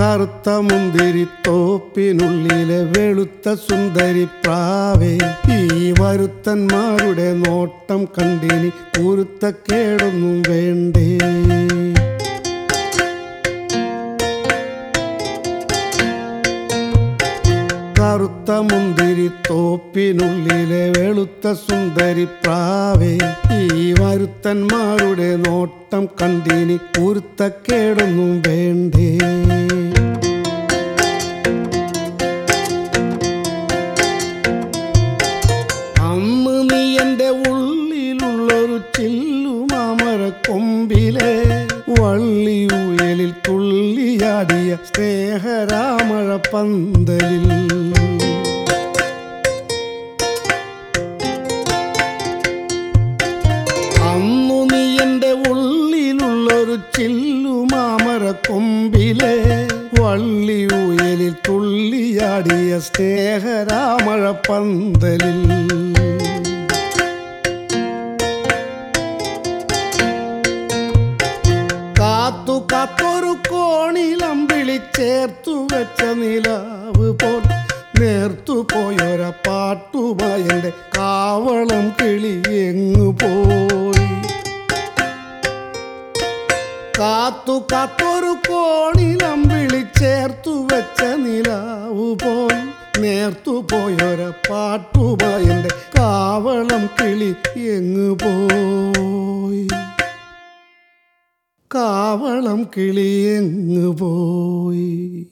കറുത്ത മുന്തിരിത്തോപ്പിനുള്ളിലെ വെളുത്ത സുന്ദരി പ്രാവേ. ഈ വരുത്തന്മാരുടെ നോട്ടം കണ്ടിനി കുരുത്തക്കേടൊന്നും വേണ്ടേ. കറുത്ത മുന്തിരി തോപ്പിനുള്ളിലെ വെളുത്ത സുന്ദരി പ്രാവേ. ഈ വരുത്തന്മാരുടെ നോട്ടം കണ്ടിനി കുരുത്തക്കേടൊന്നും വേണ്ടേ. അന്ന് നീ എന്റെ ഉള്ളിലുള്ളൊരു ചില്ലുമാമര കൊമ്പിലെ വള്ളിയുയലിൽ തുള്ളിയാടിയ സ്നേഹരാമഴ പന്തലിൽ. അന്നു നീ എന്റെ ഉള്ളിലുള്ളൊരു ചില്ലുമാമര കൊമ്പിലെ വള്ളി ഉയലിൽ തുള്ളിയാടിയ സ്നേഹരാമഴ പന്തലിൽ. വിളിച്ചേർത്തു വെച്ച നിലാവ് പോൽ നേർത്തു പോയൊര പാട്ടുമായി കാവളം കിളി എങ്ങു പോയി. കാത്തു കാത്തൊരു കോണിലം വിളിച്ചേർത്തു വെച്ച നിലാവ് പോൽ നേർത്തു പോയൊര പാട്ടുമായി കാവളം കിളി എങ്ങു പോയി. കാവളം കിളിയെങ്ങു പോയി?